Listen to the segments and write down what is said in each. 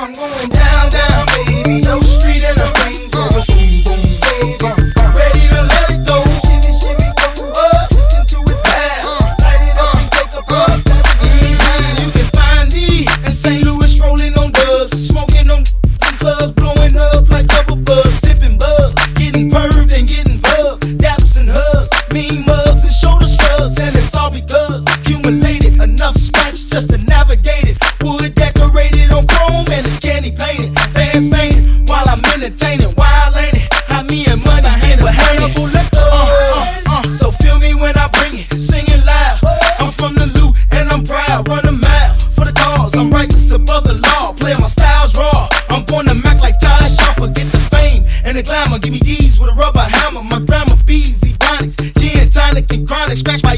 I'm going down, down, baby. No street and a range. Boom, boom, baby. Ready to let go. Go up. Listen to it. Light it up and take a breath. Mmm, You can find me in St. Louis, rolling on dubs, smoking on clubs, blowing up like double sipping getting perved and getting and hugs, and shoulder shrugs, and it's all because accumulated enough scratch just to navigate it. entertaining, wild ain't it? How me and money get. Uh, uh, uh, so feel me when I bring it, singing loud. I'm from the loot and I'm proud, run a mile for the cause. I'm righteous above the law, play my styles raw. I'm born to Mac like Ty Shaw, forget the fame and the glamour. Give me these with a rubber hammer, my grandma bees, Bonics, gin tonic and chronic, scratch my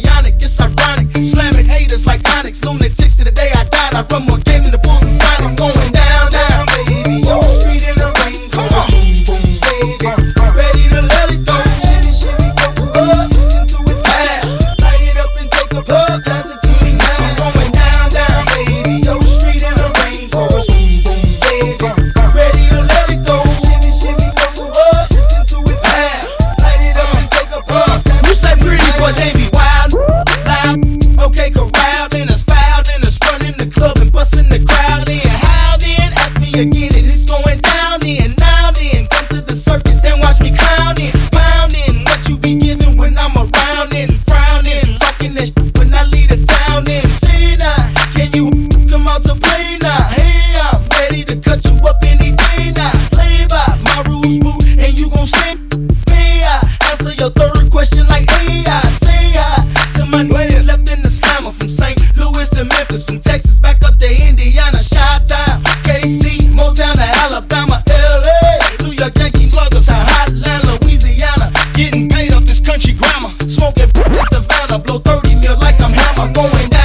Memphis, from Texas back up to Indiana, Chi Town, KC, Motown to Alabama, LA, New York Yankee pluggers to Hotland, Louisiana, getting paid off this country grammar, smoking in Savannah, blow 30 mil like I'm hammer, going down.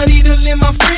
money to live my